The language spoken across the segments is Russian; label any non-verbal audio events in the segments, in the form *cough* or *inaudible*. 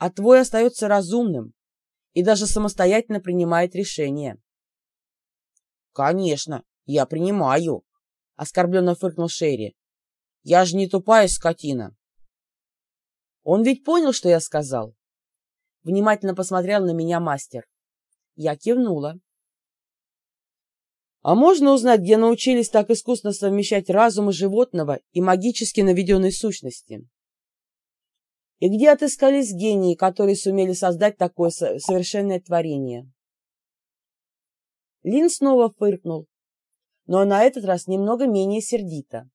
а твой остается разумным и даже самостоятельно принимает решения. «Конечно, я принимаю», — оскорбленно фыркнул Шерри. «Я же не тупая скотина». Он ведь понял, что я сказал. Внимательно посмотрел на меня мастер. Я кивнула. А можно узнать, где научились так искусно совмещать разумы животного и магически наведенной сущности? И где отыскались гении, которые сумели создать такое совершенное творение? Лин снова фыркнул, но на этот раз немного менее сердито.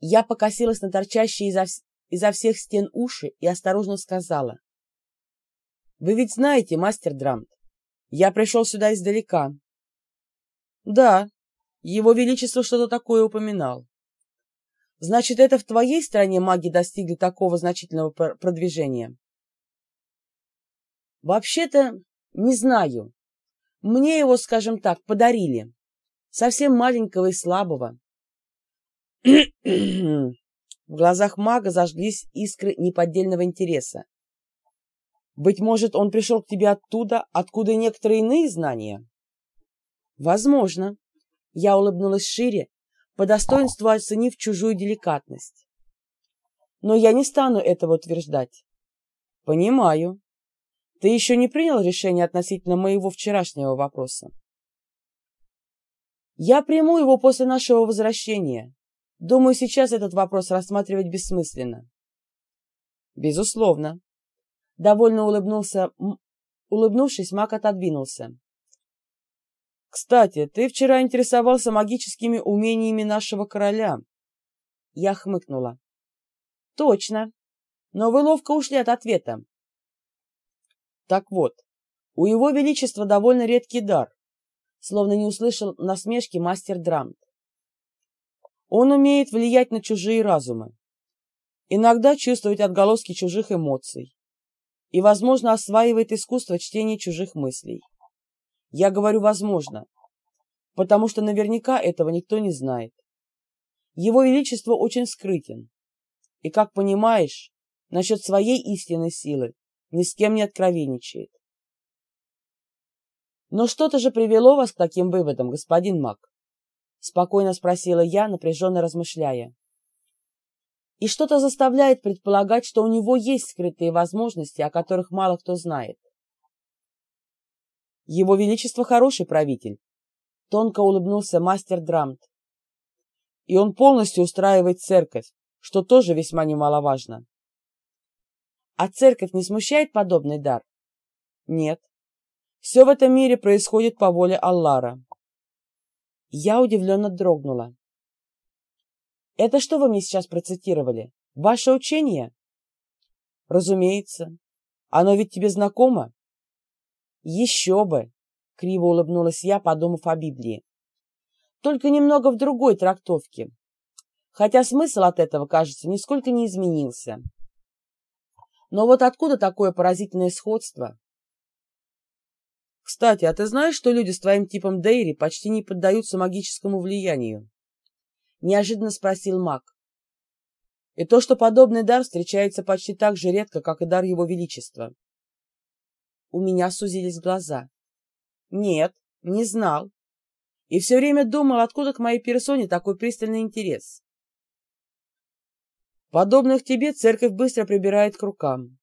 Я покосилась на торчащие изо, изо всех стен уши и осторожно сказала. «Вы ведь знаете, мастер Драмт, я пришел сюда издалека». «Да, его Величество что-то такое упоминал. Значит, это в твоей стране маги достигли такого значительного продвижения?» «Вообще-то, не знаю. Мне его, скажем так, подарили. Совсем маленького и слабого. *clears throat* В глазах мага зажглись искры неподдельного интереса. «Быть может, он пришел к тебе оттуда, откуда некоторые иные знания?» «Возможно». Я улыбнулась шире, по достоинству оценив чужую деликатность. «Но я не стану этого утверждать». «Понимаю. Ты еще не принял решение относительно моего вчерашнего вопроса?» «Я приму его после нашего возвращения. Думаю, сейчас этот вопрос рассматривать бессмысленно. Безусловно. Довольно улыбнулся, улыбнувшись, Мак отодвинулся. Кстати, ты вчера интересовался магическими умениями нашего короля. Я хмыкнула. Точно. Но вы ловко ушли от ответа. Так вот, у его величества довольно редкий дар, словно не услышал насмешки мастер Драмт. Он умеет влиять на чужие разумы, иногда чувствовать отголоски чужих эмоций и, возможно, осваивает искусство чтения чужих мыслей. Я говорю «возможно», потому что наверняка этого никто не знает. Его Величество очень скрытен, и, как понимаешь, насчет своей истинной силы ни с кем не откровенничает. Но что-то же привело вас к таким выводам, господин Мак. Спокойно спросила я, напряженно размышляя. И что-то заставляет предполагать, что у него есть скрытые возможности, о которых мало кто знает. Его Величество хороший правитель, тонко улыбнулся мастер Драмт. И он полностью устраивает церковь, что тоже весьма немаловажно. А церковь не смущает подобный дар? Нет. Все в этом мире происходит по воле Аллара. Я удивленно дрогнула. «Это что вы мне сейчас процитировали? Ваше учение?» «Разумеется. Оно ведь тебе знакомо?» «Еще бы!» — криво улыбнулась я, подумав о Библии. «Только немного в другой трактовке. Хотя смысл от этого, кажется, нисколько не изменился. Но вот откуда такое поразительное сходство?» Кстати, а ты знаешь, что люди с твоим типом Дейри почти не поддаются магическому влиянию? Неожиданно спросил маг. И то, что подобный дар встречается почти так же редко, как и дар его величества. У меня сузились глаза. Нет, не знал. И все время думал, откуда к моей персоне такой пристальный интерес. Подобных тебе церковь быстро прибирает к рукам.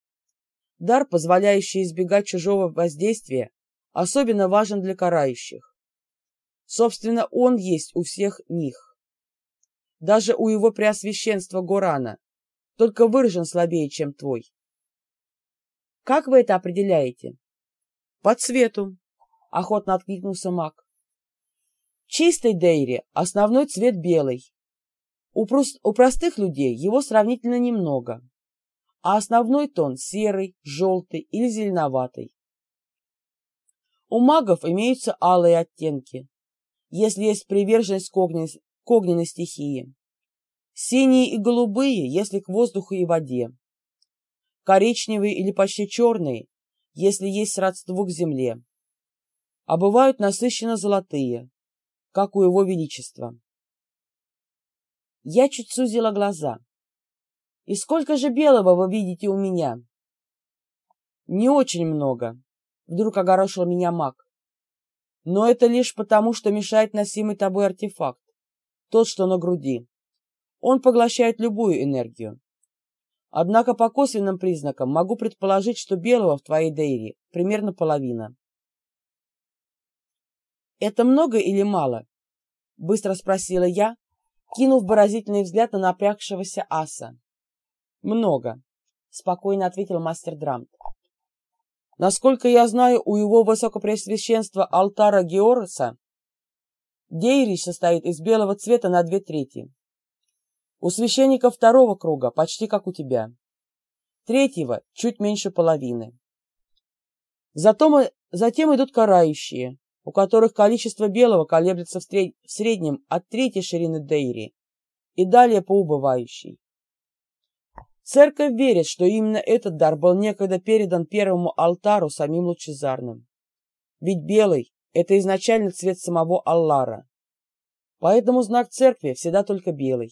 Дар, позволяющий избегать чужого воздействия, особенно важен для карающих. Собственно, он есть у всех них. Даже у его преосвященства Горана, только выражен слабее, чем твой. Как вы это определяете? По цвету, охотно откликнулся маг. Чистой Дейре основной цвет белый. У, прост, у простых людей его сравнительно немного, а основной тон серый, желтый или зеленоватый. У магов имеются алые оттенки, если есть приверженность к, огнен... к огненной стихии. Синие и голубые, если к воздуху и воде. Коричневые или почти черные, если есть сродство к земле. А бывают насыщенно золотые, как у его величества. Я чуть сузила глаза. И сколько же белого вы видите у меня? Не очень много, вдруг огорошил меня маг. Но это лишь потому, что мешает носимый тобой артефакт, тот, что на груди. Он поглощает любую энергию. Однако по косвенным признакам могу предположить, что белого в твоей дейре примерно половина. «Это много или мало?» — быстро спросила я, кинув выразительный взгляд на напрягшегося аса. «Много», — спокойно ответил мастер Драмт. «Насколько я знаю, у его высокопреосвященства алтара Георса дейрич состоит из белого цвета на две трети. У священника второго круга почти как у тебя. Третьего чуть меньше половины. Зато мы, затем идут карающие, у которых количество белого колеблется в, сред... в среднем от третьей ширины Дейри и далее по убывающей. Церковь верит, что именно этот дар был некогда передан первому алтару самим Лучезарным. Ведь белый – это изначально цвет самого Аллара. Поэтому знак церкви всегда только белый.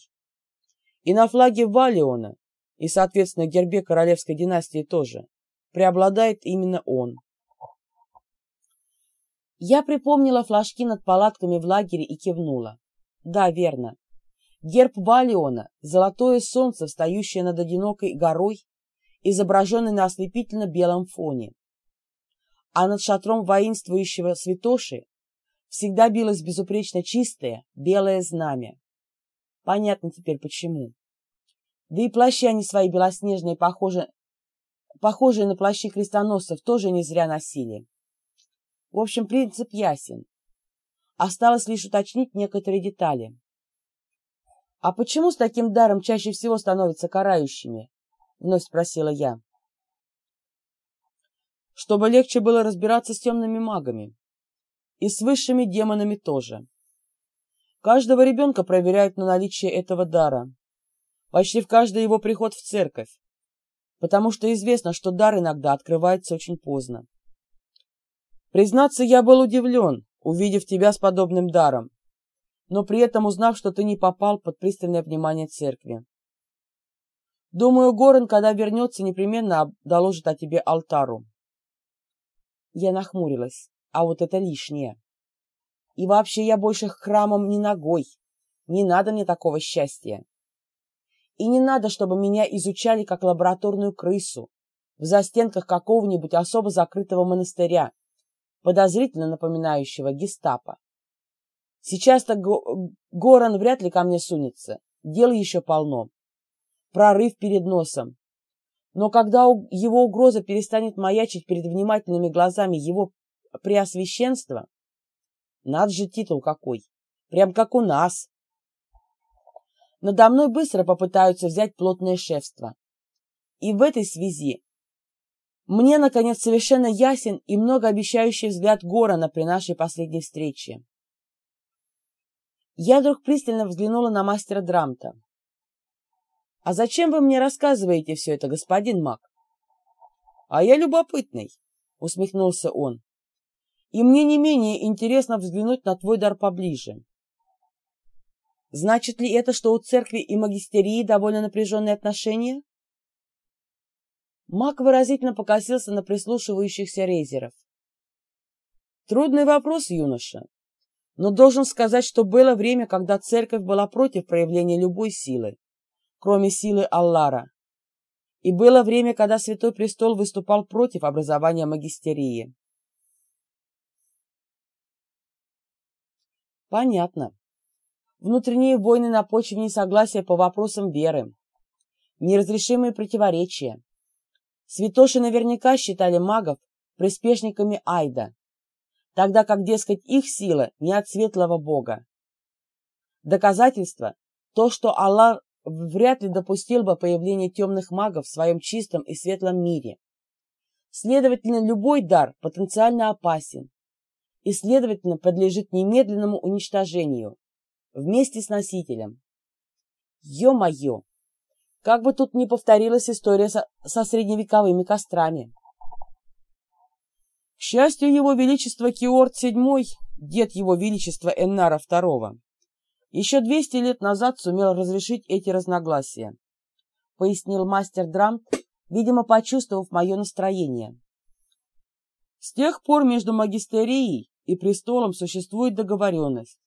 И на флаге Валиона, и, соответственно, гербе королевской династии тоже, преобладает именно он. Я припомнила флажки над палатками в лагере и кивнула. Да, верно. Герб Валиона – золотое солнце, встающее над одинокой горой, изображенный на ослепительно-белом фоне. А над шатром воинствующего святоши всегда билось безупречно чистое белое знамя. Понятно теперь почему. Да и плащи они свои белоснежные, похожие, похожие на плащи крестоносцев, тоже не зря носили. В общем, принцип ясен. Осталось лишь уточнить некоторые детали. «А почему с таким даром чаще всего становятся карающими?» — вновь спросила я. «Чтобы легче было разбираться с темными магами. И с высшими демонами тоже. Каждого ребенка проверяют на наличие этого дара. Почти в каждый его приход в церковь. Потому что известно, что дар иногда открывается очень поздно. Признаться, я был удивлен, увидев тебя с подобным даром, но при этом узнав, что ты не попал под пристальное внимание церкви. Думаю, Горен, когда вернется, непременно доложит о тебе алтару. Я нахмурилась, а вот это лишнее. И вообще я больше к храмам не ногой. Не надо мне такого счастья. И не надо, чтобы меня изучали как лабораторную крысу в застенках какого-нибудь особо закрытого монастыря, подозрительно напоминающего гестапо. Сейчас-то Горан вряд ли ко мне сунется, дел еще полно. Прорыв перед носом. Но когда его угроза перестанет маячить перед внимательными глазами его преосвященства, над же титул какой, прям как у нас. Надо мной быстро попытаются взять плотное шефство. И в этой связи мне, наконец, совершенно ясен и многообещающий взгляд Горана при нашей последней встрече. Я вдруг пристально взглянула на мастера Драмта. «А зачем вы мне рассказываете все это, господин маг?» «А я любопытный», — усмехнулся он. «И мне не менее интересно взглянуть на твой дар поближе». «Значит ли это, что у церкви и магистерии довольно напряженные отношения?» Мак выразительно покосился на прислушивающихся рейзеров. Трудный вопрос, юноша. Но должен сказать, что было время, когда церковь была против проявления любой силы, кроме силы Аллара. И было время, когда Святой Престол выступал против образования магистерии. Понятно. Внутренние войны на почве несогласия по вопросам веры. Неразрешимые противоречия. Святоши наверняка считали магов приспешниками Айда, тогда как, дескать, их сила не от светлого бога. Доказательство – то, что Аллах вряд ли допустил бы появление темных магов в своем чистом и светлом мире. Следовательно, любой дар потенциально опасен и, следовательно, подлежит немедленному уничтожению вместе с носителем. Ё-моё! Как бы тут ни повторилась история со, со средневековыми кострами. К счастью, его величество Киорт VII, дед его величества Эннара II, еще 200 лет назад сумел разрешить эти разногласия. пояснил мастер Драмт, видимо, почувствовав мое настроение. С тех пор между магистерией и престолом существует договоренность,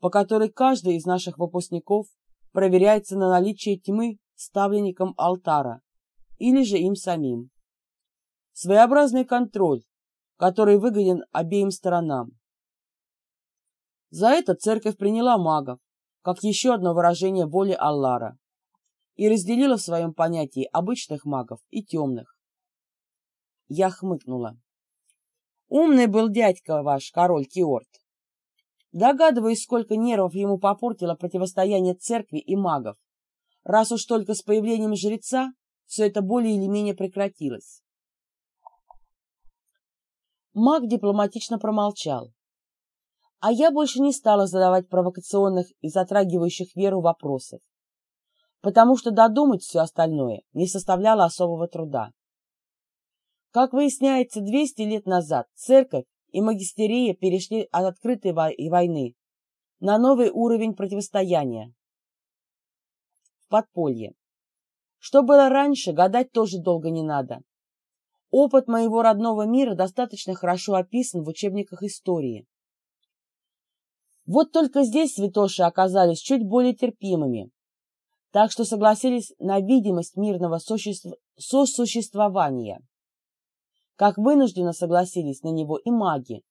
по которой каждый из наших выпускников проверяется на наличие тьмы ставленником алтара или же им самим. Своеобразный контроль, который выгоден обеим сторонам. За это церковь приняла магов, как еще одно выражение воли Аллара, и разделила в своем понятии обычных магов и темных. Я хмыкнула. Умный был дядька ваш, король Киорт. Догадываюсь, сколько нервов ему попортило противостояние церкви и магов, раз уж только с появлением жреца все это более или менее прекратилось. Маг дипломатично промолчал, а я больше не стала задавать провокационных и затрагивающих веру вопросов, потому что додумать все остальное не составляло особого труда. Как выясняется, 200 лет назад церковь и магистерия перешли от открытой войны на новый уровень противостояния в подполье. Что было раньше, гадать тоже долго не надо. Опыт моего родного мира достаточно хорошо описан в учебниках истории. Вот только здесь святоши оказались чуть более терпимыми, так что согласились на видимость мирного сосуществования как вынужденно согласились на него и маги,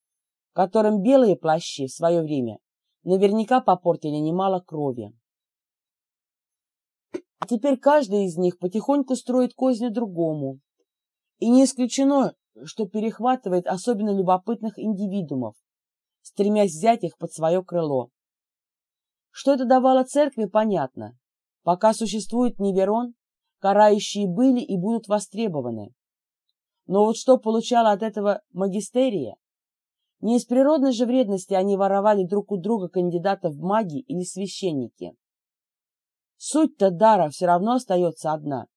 которым белые плащи в свое время наверняка попортили немало крови. А теперь каждый из них потихоньку строит козни другому, и не исключено, что перехватывает особенно любопытных индивидуумов, стремясь взять их под свое крыло. Что это давало церкви, понятно. Пока существует Неверон, карающие были и будут востребованы. Но вот что получала от этого магистерия? Не из природной же вредности они воровали друг у друга кандидатов в маги или священники. Суть-то дара все равно остается одна.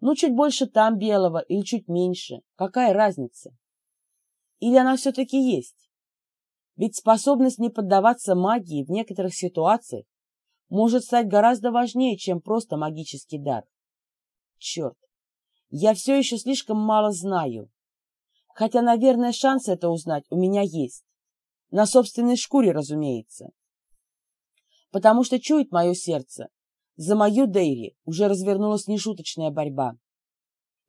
Ну, чуть больше там белого или чуть меньше. Какая разница? Или она все-таки есть? Ведь способность не поддаваться магии в некоторых ситуациях может стать гораздо важнее, чем просто магический дар. Черт, я все еще слишком мало знаю. Хотя, наверное, шанс это узнать у меня есть. На собственной шкуре, разумеется. Потому что чует мое сердце. За мою Дейри уже развернулась нешуточная борьба.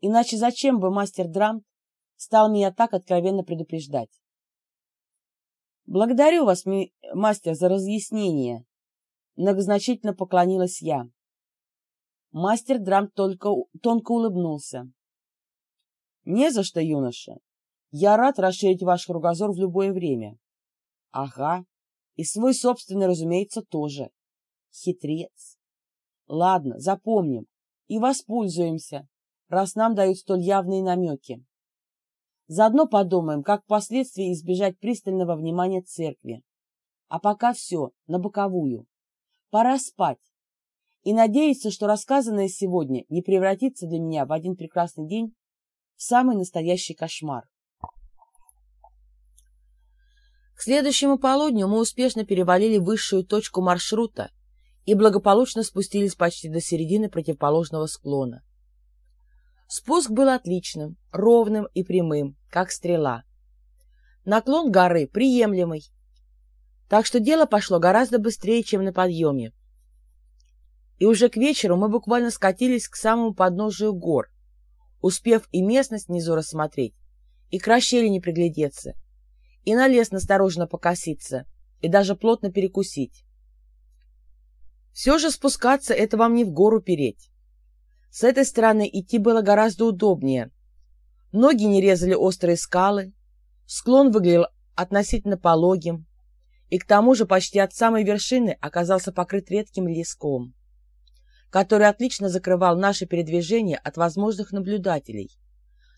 Иначе зачем бы мастер Драмт стал меня так откровенно предупреждать? «Благодарю вас, мастер, за разъяснение», — многозначительно поклонилась я. Мастер Драм только тонко улыбнулся. «Не за что, юноша. Я рад расширить ваш кругозор в любое время». «Ага. И свой собственный, разумеется, тоже. Хитрец. Ладно, запомним и воспользуемся, раз нам дают столь явные намеки. Заодно подумаем, как впоследствии избежать пристального внимания церкви. А пока все, на боковую. Пора спать и надеяться, что рассказанное сегодня не превратится для меня в один прекрасный день в самый настоящий кошмар. К следующему полудню мы успешно перевалили высшую точку маршрута и благополучно спустились почти до середины противоположного склона. Спуск был отличным, ровным и прямым, как стрела. Наклон горы приемлемый, так что дело пошло гораздо быстрее, чем на подъеме и уже к вечеру мы буквально скатились к самому подножию гор, успев и местность внизу рассмотреть, и к расщелине приглядеться, и на лес настороженно покоситься, и даже плотно перекусить. Все же спускаться — это вам не в гору переть. С этой стороны идти было гораздо удобнее. Ноги не резали острые скалы, склон выглядел относительно пологим, и к тому же почти от самой вершины оказался покрыт редким леском который отлично закрывал наше передвижение от возможных наблюдателей,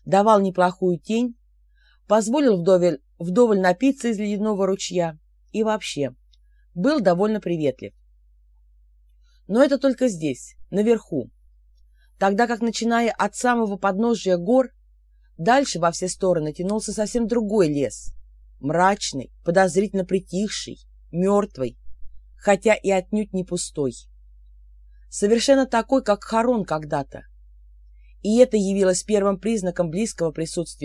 давал неплохую тень, позволил вдоволь, вдоволь напиться из ледяного ручья и вообще был довольно приветлив. Но это только здесь, наверху, тогда как, начиная от самого подножия гор, дальше во все стороны тянулся совсем другой лес, мрачный, подозрительно притихший, мертвый, хотя и отнюдь не пустой. Совершенно такой, как Харон когда-то. И это явилось первым признаком близкого присутствия